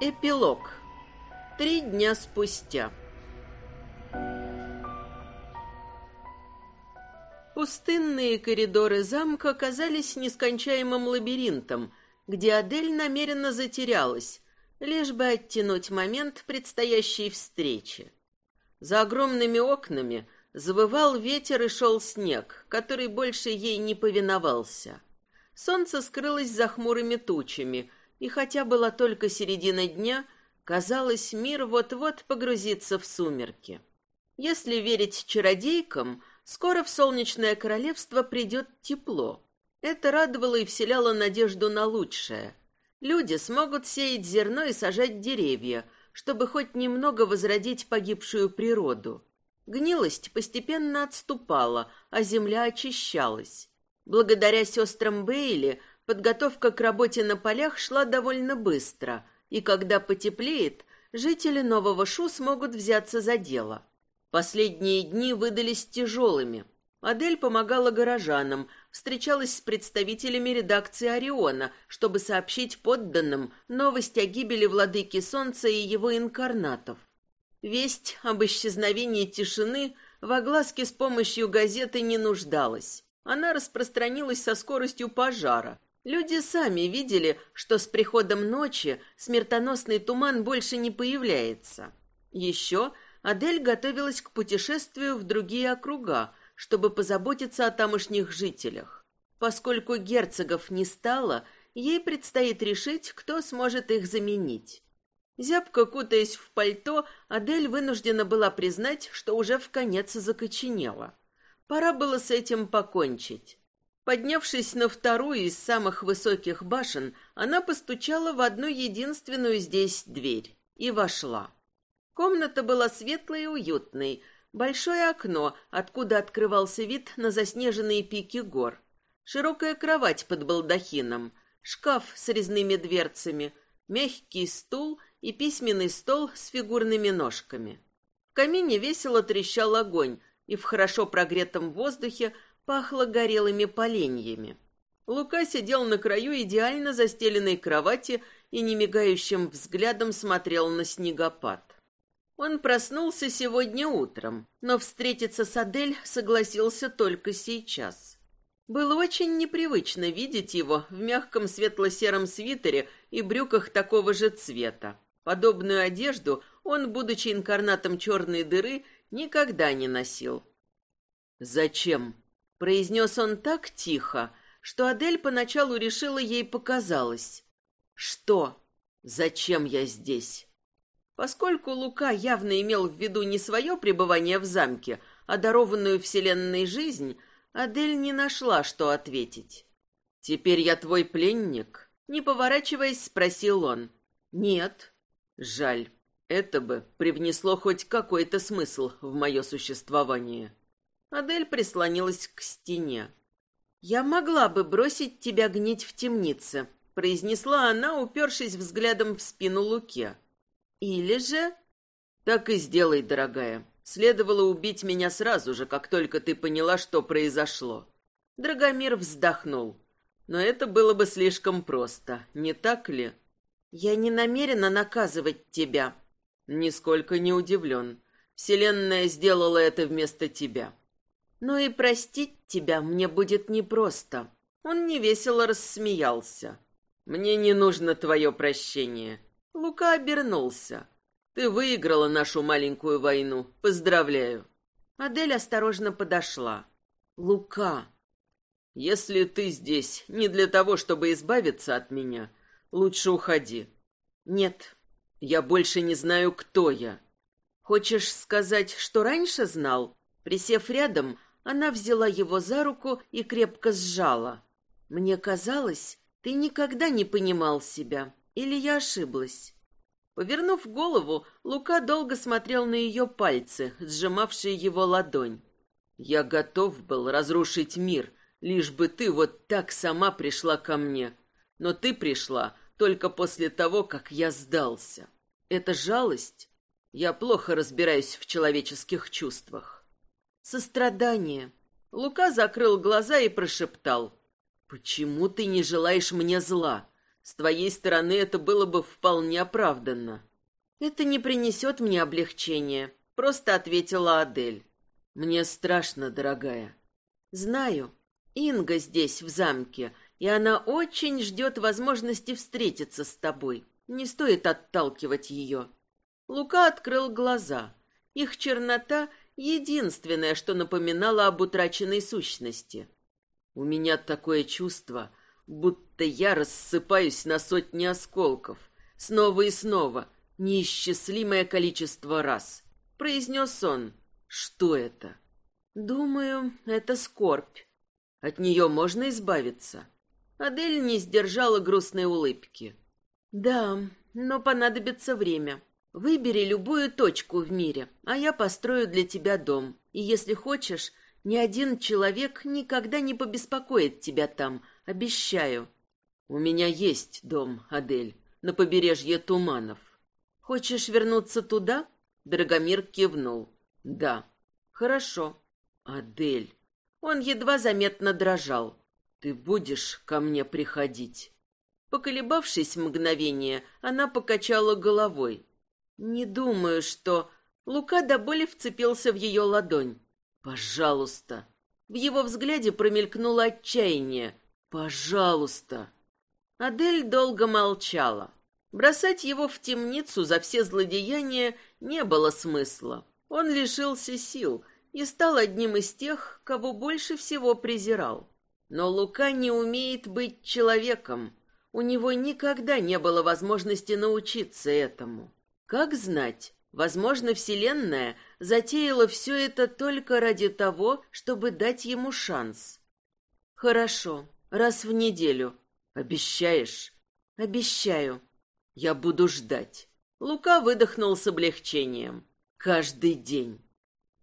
Эпилог. Три дня спустя. Пустынные коридоры замка казались нескончаемым лабиринтом, где Адель намеренно затерялась, лишь бы оттянуть момент предстоящей встречи. За огромными окнами завывал ветер и шел снег, который больше ей не повиновался. Солнце скрылось за хмурыми тучами — и хотя была только середина дня, казалось, мир вот-вот погрузится в сумерки. Если верить чародейкам, скоро в солнечное королевство придет тепло. Это радовало и вселяло надежду на лучшее. Люди смогут сеять зерно и сажать деревья, чтобы хоть немного возродить погибшую природу. Гнилость постепенно отступала, а земля очищалась. Благодаря сестрам Бейли Подготовка к работе на полях шла довольно быстро, и когда потеплеет, жители Нового Шу смогут взяться за дело. Последние дни выдались тяжелыми. Адель помогала горожанам, встречалась с представителями редакции «Ориона», чтобы сообщить подданным новость о гибели владыки Солнца и его инкарнатов. Весть об исчезновении тишины в огласке с помощью газеты не нуждалась. Она распространилась со скоростью пожара, Люди сами видели, что с приходом ночи смертоносный туман больше не появляется. Еще Адель готовилась к путешествию в другие округа, чтобы позаботиться о тамошних жителях. Поскольку герцогов не стало, ей предстоит решить, кто сможет их заменить. Зябко кутаясь в пальто, Адель вынуждена была признать, что уже в конец закоченела. Пора было с этим покончить. Поднявшись на вторую из самых высоких башен, она постучала в одну единственную здесь дверь и вошла. Комната была светлой и уютной, большое окно, откуда открывался вид на заснеженные пики гор, широкая кровать под балдахином, шкаф с резными дверцами, мягкий стул и письменный стол с фигурными ножками. В камине весело трещал огонь, и в хорошо прогретом воздухе пахло горелыми поленьями. Лука сидел на краю идеально застеленной кровати и немигающим взглядом смотрел на снегопад. Он проснулся сегодня утром, но встретиться с Адель согласился только сейчас. Было очень непривычно видеть его в мягком светло-сером свитере и брюках такого же цвета. Подобную одежду он, будучи инкарнатом черной дыры, никогда не носил. «Зачем?» Произнес он так тихо, что Адель поначалу решила ей показалось. «Что? Зачем я здесь?» Поскольку Лука явно имел в виду не свое пребывание в замке, а дарованную вселенной жизнь, Адель не нашла, что ответить. «Теперь я твой пленник?» Не поворачиваясь, спросил он. «Нет». «Жаль. Это бы привнесло хоть какой-то смысл в мое существование». Адель прислонилась к стене. «Я могла бы бросить тебя гнить в темнице», — произнесла она, упершись взглядом в спину Луке. «Или же...» «Так и сделай, дорогая. Следовало убить меня сразу же, как только ты поняла, что произошло». Драгомир вздохнул. «Но это было бы слишком просто, не так ли?» «Я не намерена наказывать тебя». «Нисколько не удивлен. Вселенная сделала это вместо тебя. Но и простить тебя мне будет непросто. Он невесело рассмеялся. Мне не нужно твое прощение. Лука обернулся. Ты выиграла нашу маленькую войну. Поздравляю. Адель осторожно подошла. Лука, если ты здесь не для того, чтобы избавиться от меня, лучше уходи. Нет, я больше не знаю, кто я. Хочешь сказать, что раньше знал? Присев рядом, она взяла его за руку и крепко сжала. «Мне казалось, ты никогда не понимал себя. Или я ошиблась?» Повернув голову, Лука долго смотрел на ее пальцы, сжимавшие его ладонь. «Я готов был разрушить мир, лишь бы ты вот так сама пришла ко мне. Но ты пришла только после того, как я сдался. Это жалость? Я плохо разбираюсь в человеческих чувствах. Сострадание. Лука закрыл глаза и прошептал. «Почему ты не желаешь мне зла? С твоей стороны это было бы вполне оправданно. Это не принесет мне облегчения, просто ответила Адель. Мне страшно, дорогая. Знаю. Инга здесь, в замке, и она очень ждет возможности встретиться с тобой. Не стоит отталкивать ее. Лука открыл глаза. Их чернота — единственное, что напоминало об утраченной сущности. У меня такое чувство, будто я рассыпаюсь на сотни осколков, снова и снова, неисчислимое количество раз. Произнес он. Что это? Думаю, это скорбь. От нее можно избавиться. Адель не сдержала грустной улыбки. Да, но понадобится время. Выбери любую точку в мире, а я построю для тебя дом. И если хочешь, ни один человек никогда не побеспокоит тебя там, обещаю. У меня есть дом, Адель, на побережье Туманов. Хочешь вернуться туда? Драгомир кивнул. Да. Хорошо. Адель. Он едва заметно дрожал. Ты будешь ко мне приходить? Поколебавшись мгновение, она покачала головой. Не думаю, что... Лука до боли вцепился в ее ладонь. Пожалуйста. В его взгляде промелькнуло отчаяние. Пожалуйста. Адель долго молчала. Бросать его в темницу за все злодеяния не было смысла. Он лишился сил и стал одним из тех, кого больше всего презирал. Но Лука не умеет быть человеком. У него никогда не было возможности научиться этому. Как знать, Возможно, Вселенная затеяла все это только ради того, чтобы дать ему шанс. Хорошо, раз в неделю. Обещаешь? Обещаю. Я буду ждать. Лука выдохнул с облегчением. Каждый день.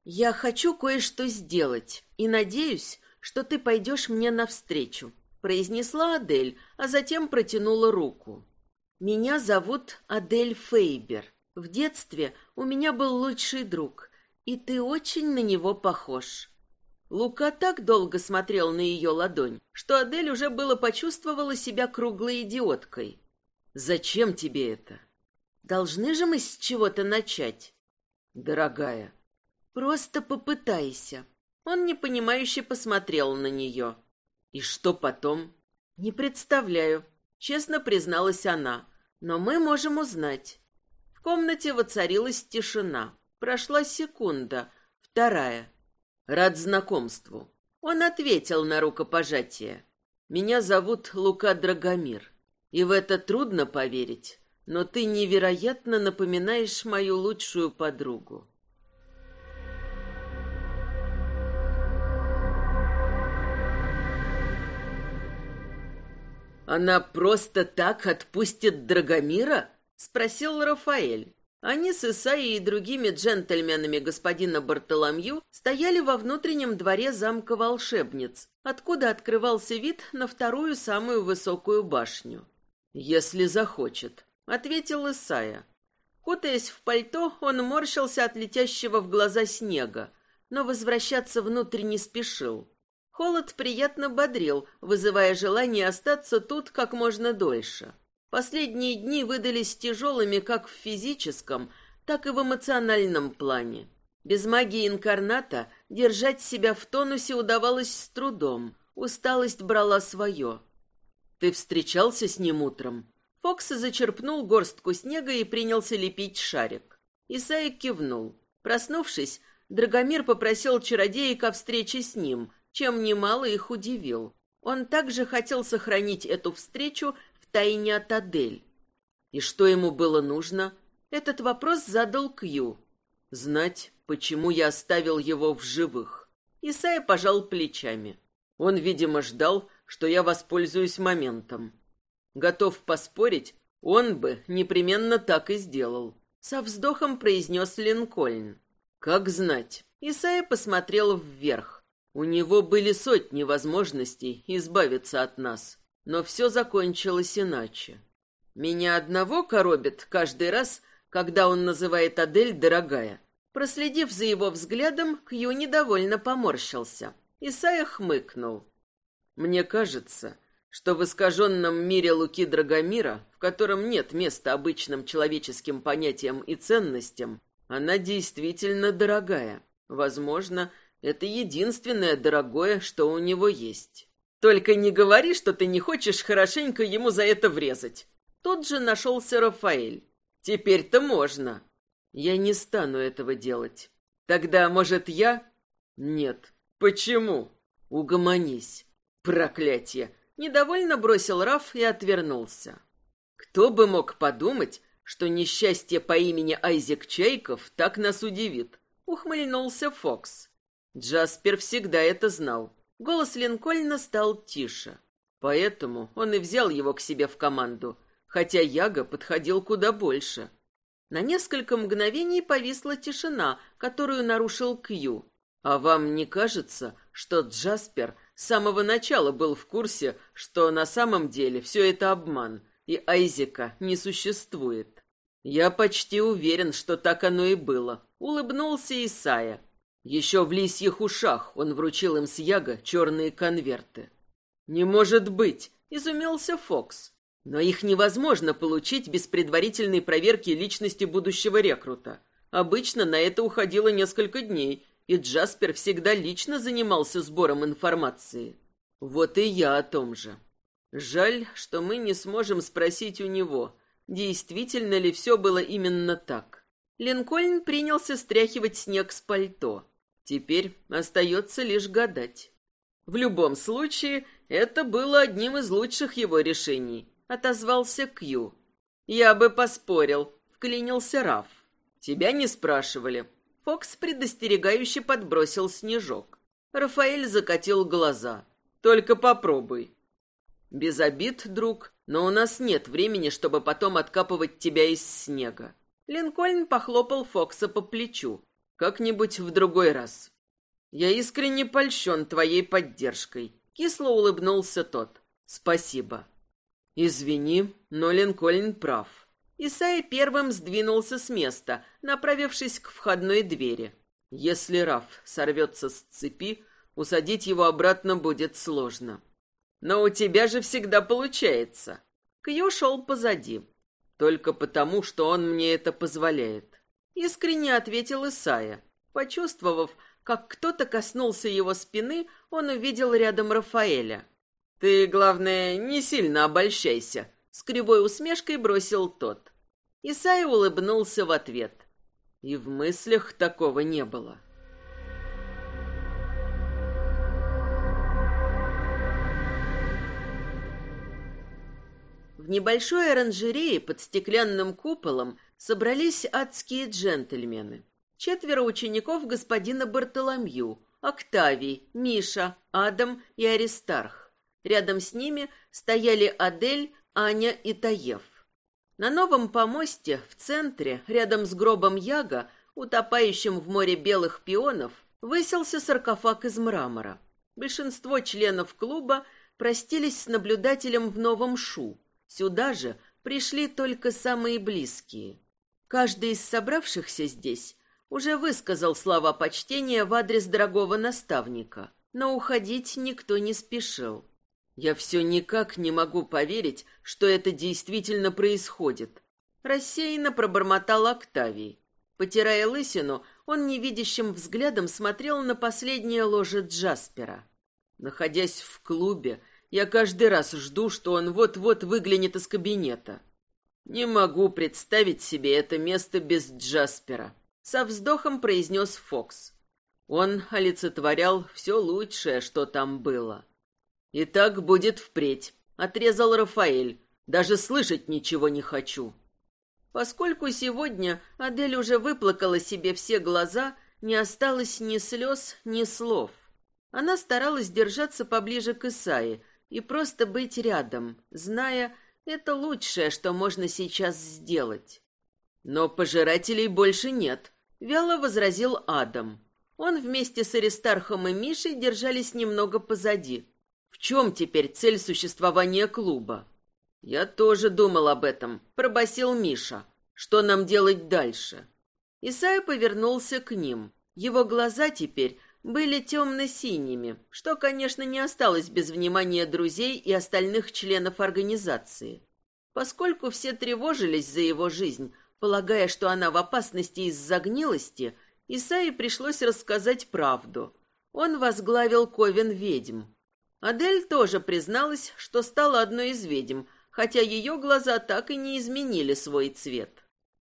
Я хочу кое-что сделать и надеюсь, что ты пойдешь мне навстречу, произнесла Адель, а затем протянула руку. Меня зовут Адель Фейбер. В детстве у меня был лучший друг, и ты очень на него похож. Лука так долго смотрел на ее ладонь, что Адель уже было почувствовала себя круглой идиоткой. «Зачем тебе это?» «Должны же мы с чего-то начать?» «Дорогая». «Просто попытайся». Он непонимающе посмотрел на нее. «И что потом?» «Не представляю», — честно призналась она. «Но мы можем узнать». В комнате воцарилась тишина. Прошла секунда, вторая. Рад знакомству. Он ответил на рукопожатие. Меня зовут Лука Драгомир. И в это трудно поверить, но ты невероятно напоминаешь мою лучшую подругу. Она просто так отпустит Драгомира? Спросил Рафаэль. Они с Исаией и другими джентльменами господина Бартоломью стояли во внутреннем дворе замка волшебниц, откуда открывался вид на вторую самую высокую башню. «Если захочет», — ответил Исая. Кутаясь в пальто, он морщился от летящего в глаза снега, но возвращаться внутрь не спешил. Холод приятно бодрил, вызывая желание остаться тут как можно дольше. Последние дни выдались тяжелыми как в физическом, так и в эмоциональном плане. Без магии инкарната держать себя в тонусе удавалось с трудом. Усталость брала свое. «Ты встречался с ним утром?» Фокс зачерпнул горстку снега и принялся лепить шарик. Исаия кивнул. Проснувшись, Драгомир попросил чародеек о встрече с ним, чем немало их удивил. Он также хотел сохранить эту встречу тайне от Адель. И что ему было нужно? Этот вопрос задал Кью. Знать, почему я оставил его в живых. Исайя пожал плечами. Он, видимо, ждал, что я воспользуюсь моментом. Готов поспорить, он бы непременно так и сделал. Со вздохом произнес Линкольн. Как знать. Исайя посмотрел вверх. У него были сотни возможностей избавиться от нас. Но все закончилось иначе. Меня одного коробит каждый раз, когда он называет Адель «дорогая». Проследив за его взглядом, Кью недовольно поморщился. Исайя хмыкнул. «Мне кажется, что в искаженном мире Луки Драгомира, в котором нет места обычным человеческим понятиям и ценностям, она действительно дорогая. Возможно, это единственное дорогое, что у него есть. Только не говори, что ты не хочешь хорошенько ему за это врезать. Тут же нашелся Рафаэль. Теперь-то можно. Я не стану этого делать. Тогда, может, я? Нет. Почему? Угомонись. Проклятье. Недовольно бросил Раф и отвернулся. Кто бы мог подумать, что несчастье по имени Айзек Чайков так нас удивит? Ухмыльнулся Фокс. Джаспер всегда это знал. Голос Линкольна стал тише. Поэтому он и взял его к себе в команду, хотя Яга подходил куда больше. На несколько мгновений повисла тишина, которую нарушил Кью. А вам не кажется, что Джаспер с самого начала был в курсе, что на самом деле все это обман, и Айзека не существует? Я почти уверен, что так оно и было. Улыбнулся Исая. Еще в лисьих ушах он вручил им с Яга черные конверты. «Не может быть!» — изумился Фокс. «Но их невозможно получить без предварительной проверки личности будущего рекрута. Обычно на это уходило несколько дней, и Джаспер всегда лично занимался сбором информации. Вот и я о том же. Жаль, что мы не сможем спросить у него, действительно ли все было именно так. Линкольн принялся стряхивать снег с пальто. Теперь остается лишь гадать. В любом случае, это было одним из лучших его решений, отозвался Кью. Я бы поспорил, вклинился Раф. Тебя не спрашивали. Фокс предостерегающе подбросил снежок. Рафаэль закатил глаза. Только попробуй. Без обид, друг, но у нас нет времени, чтобы потом откапывать тебя из снега. Линкольн похлопал Фокса по плечу. Как-нибудь в другой раз. Я искренне польщен твоей поддержкой. Кисло улыбнулся тот. Спасибо. Извини, но Линкольн прав. Исай первым сдвинулся с места, направившись к входной двери. Если Раф сорвется с цепи, усадить его обратно будет сложно. Но у тебя же всегда получается. Кью шел позади. Только потому, что он мне это позволяет. Искренне ответил Исая. Почувствовав, как кто-то коснулся его спины, он увидел рядом Рафаэля. «Ты, главное, не сильно обольщайся», — с кривой усмешкой бросил тот. Исай улыбнулся в ответ. И в мыслях такого не было. В небольшой оранжерее под стеклянным куполом собрались адские джентльмены. Четверо учеников господина Бартоломью, Октавий, Миша, Адам и Аристарх. Рядом с ними стояли Адель, Аня и Таев. На новом помосте в центре, рядом с гробом Яга, утопающим в море белых пионов, высился саркофаг из мрамора. Большинство членов клуба простились с наблюдателем в новом шу. Сюда же пришли только самые близкие. Каждый из собравшихся здесь уже высказал слова почтения в адрес дорогого наставника, но уходить никто не спешил. Я все никак не могу поверить, что это действительно происходит. Рассеянно пробормотал Октавий. Потирая лысину, он невидящим взглядом смотрел на последнее ложе Джаспера. Находясь в клубе, я каждый раз жду, что он вот-вот выглянет из кабинета. «Не могу представить себе это место без Джаспера», — со вздохом произнес Фокс. Он олицетворял все лучшее, что там было. «И так будет впредь», — отрезал Рафаэль. «Даже слышать ничего не хочу». Поскольку сегодня Адель уже выплакала себе все глаза, не осталось ни слез, ни слов. Она старалась держаться поближе к Исае и просто быть рядом, зная, это лучшее, что можно сейчас сделать. Но пожирателей больше нет, вяло возразил Адам. Он вместе с Аристархом и Мишей держались немного позади. В чем теперь цель существования клуба? Я тоже думал об этом, пробасил Миша. Что нам делать дальше? Исайя повернулся к ним. Его глаза теперь были темно-синими, что, конечно, не осталось без внимания друзей и остальных членов организации. Поскольку все тревожились за его жизнь, полагая, что она в опасности из-за гнилости, Исаи пришлось рассказать правду. Он возглавил Ковен ведьм. Адель тоже призналась, что стала одной из ведьм, хотя ее глаза так и не изменили свой цвет.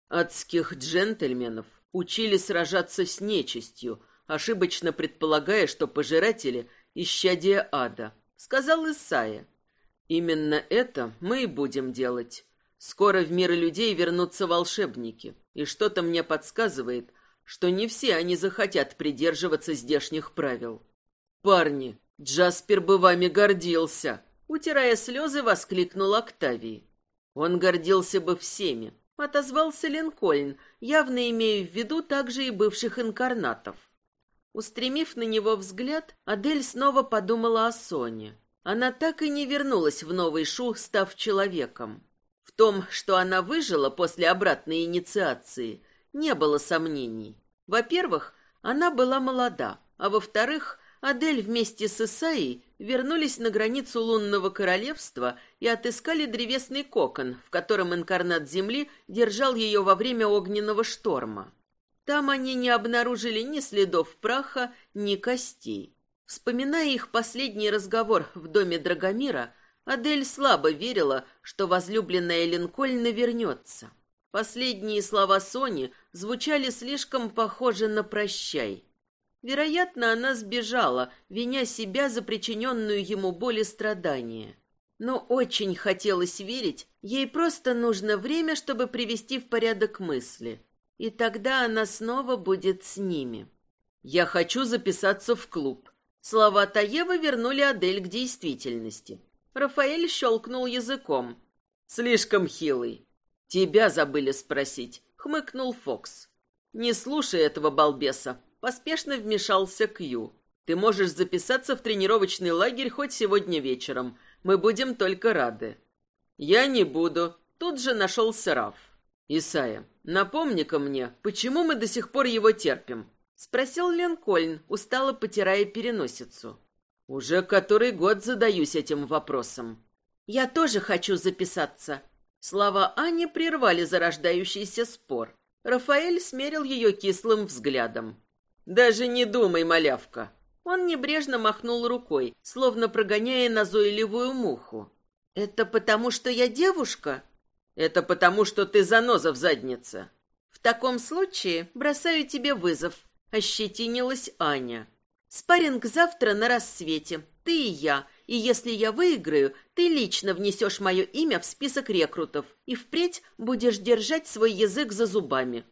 Адских джентльменов учили сражаться с нечистью, ошибочно предполагая, что пожиратели — исчадие ада, сказал Исаия. Именно это мы и будем делать. Скоро в мир людей вернутся волшебники, и что-то мне подсказывает, что не все они захотят придерживаться здешних правил. Парни, Джаспер бы вами гордился, утирая слезы, воскликнул Октавий. Он гордился бы всеми, отозвался Линкольн, явно имея в виду также и бывших инкарнатов. Устремив на него взгляд, Адель снова подумала о Соне. Она так и не вернулась в новый шу, став человеком. В том, что она выжила после обратной инициации, не было сомнений. Во-первых, она была молода, а во-вторых, Адель вместе с Исаей вернулись на границу лунного королевства и отыскали древесный кокон, в котором инкарнат Земли держал ее во время огненного шторма. Там они не обнаружили ни следов праха, ни костей. Вспоминая их последний разговор в доме Драгомира, Адель слабо верила, что возлюбленная Линкольна вернется. Последние слова Сони звучали слишком похоже на «прощай». Вероятно, она сбежала, виня себя за причиненную ему боль и страдания. Но очень хотелось верить, ей просто нужно время, чтобы привести в порядок мысли. И тогда она снова будет с ними. «Я хочу записаться в клуб», Слова Таевы вернули Адель к действительности. Рафаэль щелкнул языком. «Слишком хилый. Тебя забыли спросить», — хмыкнул Фокс. «Не слушай этого балбеса», — поспешно вмешался Кью. «Ты можешь записаться в тренировочный лагерь хоть сегодня вечером. Мы будем только рады». «Я не буду», — тут же нашелся Раф. «Исайя, напомни-ка мне, почему мы до сих пор его терпим?» Спросил Линкольн, устало потирая переносицу. Уже который год задаюсь этим вопросом. Я тоже хочу записаться. Слова Ани прервали зарождающийся спор. Рафаэль смерил ее кислым взглядом. «Даже не думай, малявка!» Он небрежно махнул рукой, словно прогоняя назойливую муху. «Это потому, что я девушка?» «Это потому, что ты заноза в заднице». «В таком случае бросаю тебе вызов. Ощетинилась Аня. Спарринг завтра на рассвете. Ты и я. И если я выиграю, ты лично внесешь мое имя в список рекрутов и впредь будешь держать свой язык за зубами.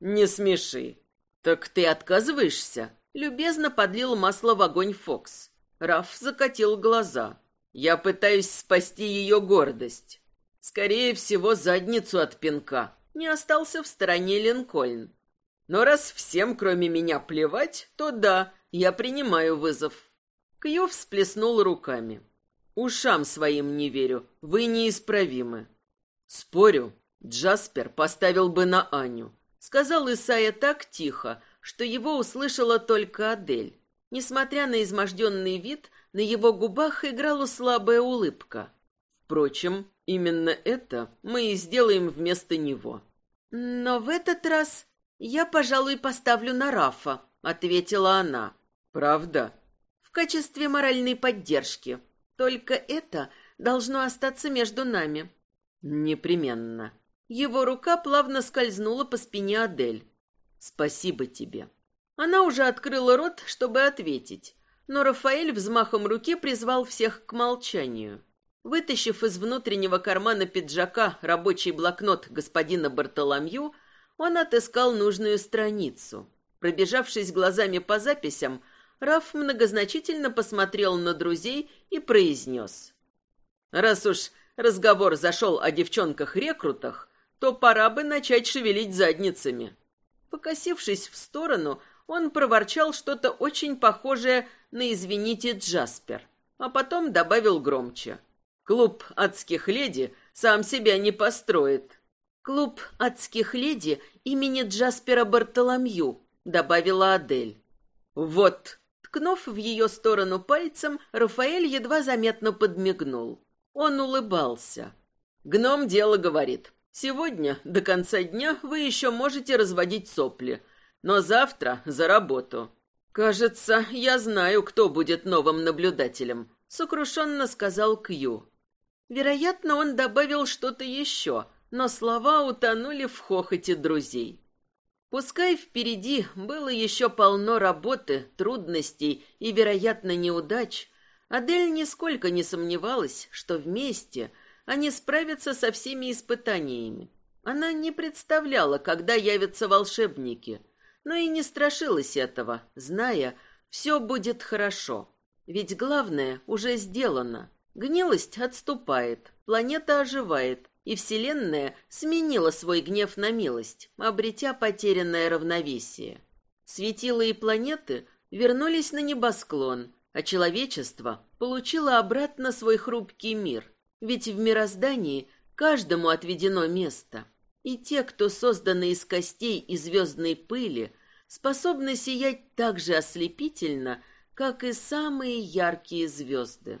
Не смеши. Так ты отказываешься? Любезно подлил масло в огонь Фокс. Раф закатил глаза. Я пытаюсь спасти ее гордость. Скорее всего, задницу от пинка. Не остался в стороне Линкольн. Но раз всем, кроме меня, плевать, то да, я принимаю вызов. Кью всплеснул руками. Ушам своим не верю, вы неисправимы. Спорю, Джаспер поставил бы на Аню. Сказал Исайя так тихо, что его услышала только Адель. Несмотря на изможденный вид, на его губах играла слабая улыбка. Впрочем, именно это мы и сделаем вместо него. Но в этот раз «Я, пожалуй, поставлю на Рафа», — ответила она. «Правда?» «В качестве моральной поддержки. Только это должно остаться между нами». «Непременно». Его рука плавно скользнула по спине Адель. «Спасибо тебе». Она уже открыла рот, чтобы ответить, но Рафаэль взмахом руки призвал всех к молчанию. Вытащив из внутреннего кармана пиджака рабочий блокнот господина Бартоломью, он отыскал нужную страницу. Пробежавшись глазами по записям, Раф многозначительно посмотрел на друзей и произнес. «Раз уж разговор зашел о девчонках-рекрутах, то пора бы начать шевелить задницами». Покосившись в сторону, он проворчал что-то очень похожее на «извините, Джаспер», а потом добавил громче. «Клуб адских леди сам себя не построит». «Клуб адских леди имени Джаспера Бартоломью», — добавила Адель. «Вот», ткнув в ее сторону пальцем, Рафаэль едва заметно подмигнул. Он улыбался. «Гном дело говорит. Сегодня, до конца дня, вы еще можете разводить сопли, но завтра за работу». «Кажется, я знаю, кто будет новым наблюдателем», — сокрушенно сказал Кью. Вероятно, он добавил что-то еще, но слова утонули в хохоте друзей. Пускай впереди было еще полно работы, трудностей и, вероятно, неудач, Адель нисколько не сомневалась, что вместе они справятся со всеми испытаниями. Она не представляла, когда явятся волшебники, но и не страшилась этого, зная, все будет хорошо. Ведь главное уже сделано. Гнилость отступает, планета оживает, и Вселенная сменила свой гнев на милость, обретя потерянное равновесие. Светила и планеты вернулись на небосклон, а человечество получило обратно свой хрупкий мир. Ведь в мироздании каждому отведено место. И те, кто созданы из костей и звездной пыли, способны сиять так же ослепительно, как и самые яркие звезды.